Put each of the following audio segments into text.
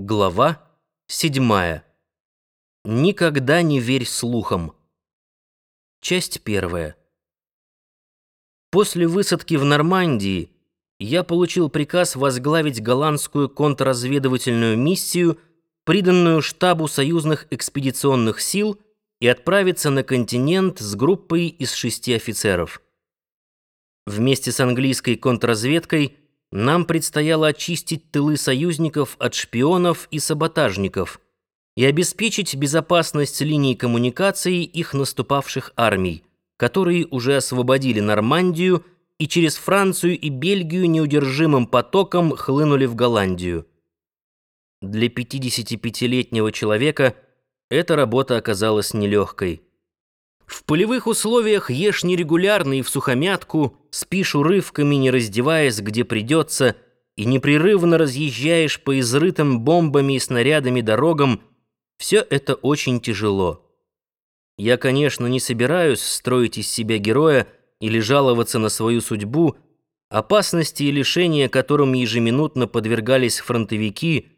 Глава седьмая. Никогда не верь слухам. Часть первая. После высадки в Нормандии я получил приказ возглавить голландскую контрразведывательную миссию, приданную штабу союзных экспедиционных сил, и отправиться на континент с группой из шести офицеров. Вместе с английской контрразведкой нам предстояло очистить тылы союзников от шпионов и саботажников и обеспечить безопасность линий коммуникации их наступавших армий, которые уже освободили Нормандию и через Францию и Бельгию неудержимым потоком хлынули в Голландию. Для 55-летнего человека эта работа оказалась нелегкой. В полевых условиях ешь нерегулярно и в сухомятку, спишь урывками, не раздеваясь, где придется, и непрерывно разъезжаешь по изрытым бомбами и снарядами дорогам, все это очень тяжело. Я, конечно, не собираюсь строить из себя героя или жаловаться на свою судьбу, опасности и лишения, которым ежеминутно подвергались фронтовики,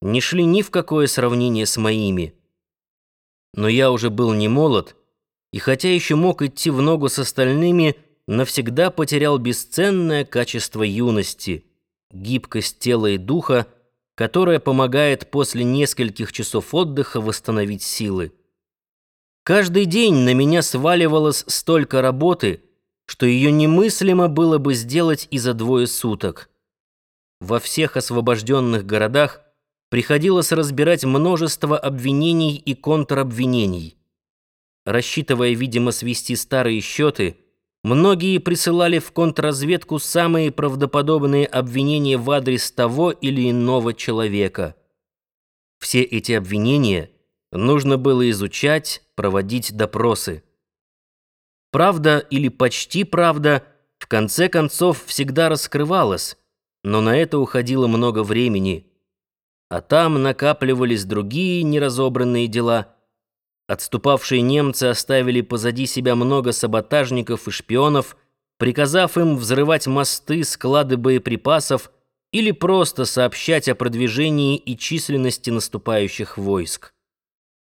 не шли ни в какое сравнение с моими. Но я уже был не молод, и хотя еще мог идти в ногу с остальными, навсегда потерял бесценное качество юности, гибкость тела и духа, которая помогает после нескольких часов отдыха восстановить силы. Каждый день на меня сваливалось столько работы, что ее немыслимо было бы сделать и за двое суток. Во всех освобожденных городах приходилось разбирать множество обвинений и контробвинений. Рассчитывая, видимо, свести старые счеты, многие присылали в контрразведку самые правдоподобные обвинения в адрес того или иного человека. Все эти обвинения нужно было изучать, проводить допросы. Правда или почти правда в конце концов всегда раскрывалась, но на это уходило много времени. А там накапливались другие неразобранные дела – Отступавшие немцы оставили позади себя много саботажников и шпионов, приказав им взрывать мосты, склады боеприпасов или просто сообщать о продвижении и численности наступающих войск.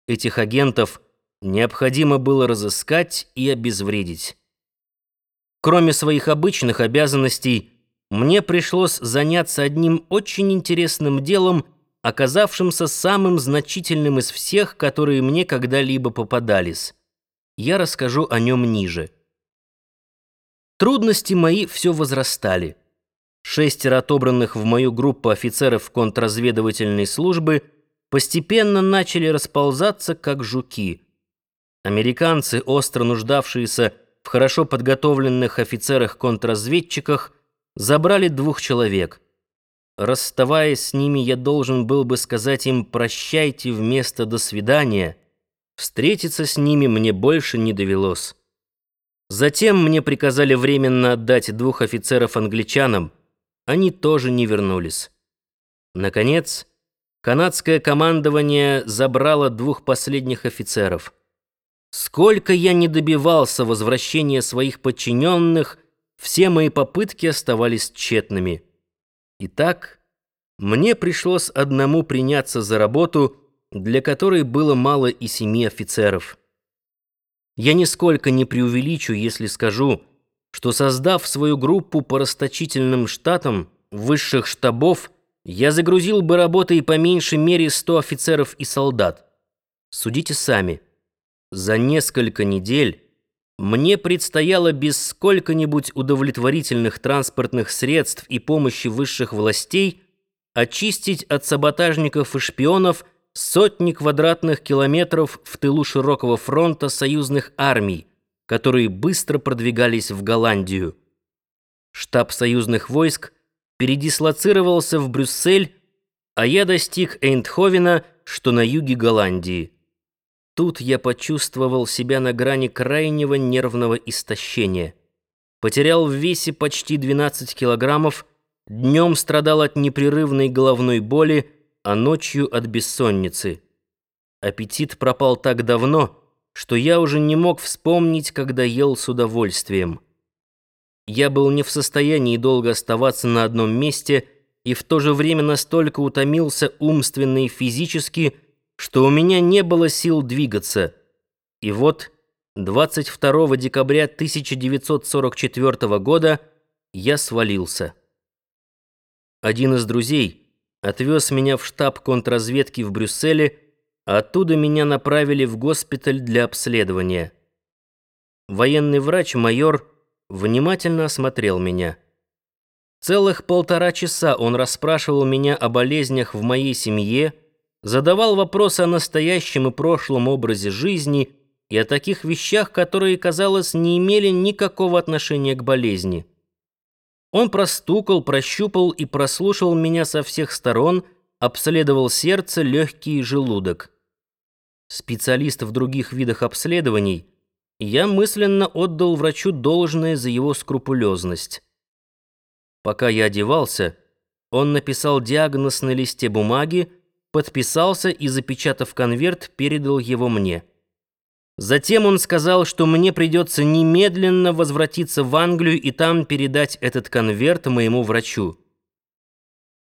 Этих агентов необходимо было разыскать и обезвредить. Кроме своих обычных обязанностей, мне пришлось заняться одним очень интересным делом – оказавшимся самым значительным из всех, которые мне когда-либо попадались. Я расскажу о нем ниже. Трудности мои все возрастали. Шестеро отобранных в мою группу офицеров контрразведывательной службы постепенно начали расползаться, как жуки. Американцы, остро нуждавшиеся в хорошо подготовленных офицерах-контрразведчиках, забрали двух человек — Расставаясь с ними, я должен был бы сказать им «прощайте» вместо «до свидания». Встретиться с ними мне больше не довелось. Затем мне приказали временно отдать двух офицеров англичанам. Они тоже не вернулись. Наконец, канадское командование забрало двух последних офицеров. Сколько я не добивался возвращения своих подчиненных, все мои попытки оставались тщетными. Итак, мне пришлось одному приняться за работу, для которой было мало и семи офицеров. Я нисколько не преувеличу, если скажу, что создав свою группу по расточительным штатам высших штабов, я загрузил бы работой по меньшей мере 100 офицеров и солдат. Судите сами. За несколько недель мне предстояло без сколько-нибудь удовлетворительных транспортных средств и помощи высших властей очистить от саботажников и шпионов сотни квадратных километров в тылу широкого фронта союзных армий, которые быстро продвигались в Голландию. Штаб союзных войск передислоцировался в Брюссель, а я достиг Эйндховена, что на юге Голландии. Тут я почувствовал себя на грани крайнего нервного истощения. Потерял в весе почти 12 килограммов, днем страдал от непрерывной головной боли, а ночью от бессонницы. Аппетит пропал так давно, что я уже не мог вспомнить, когда ел с удовольствием. Я был не в состоянии долго оставаться на одном месте и в то же время настолько утомился умственно и физически, что у меня не было сил двигаться. И вот 22 декабря 1944 года я свалился. Один из друзей отвез меня в штаб контрразведки в Брюсселе, а оттуда меня направили в госпиталь для обследования. Военный врач-майор внимательно осмотрел меня. Целых полтора часа он расспрашивал меня о болезнях в моей семье, задавал вопросы о настоящем и прошлом образе жизни и о таких вещах, которые, казалось, не имели никакого отношения к болезни. Он простукал, прощупал и прослушал меня со всех сторон, обследовал сердце, легкие и желудок. Специалист в других видах обследований, я мысленно отдал врачу должное за его скрупулезность. Пока я одевался, он написал диагноз на листе бумаги, подписался и, запечатав конверт, передал его мне. Затем он сказал, что мне придется немедленно возвратиться в Англию и там передать этот конверт моему врачу.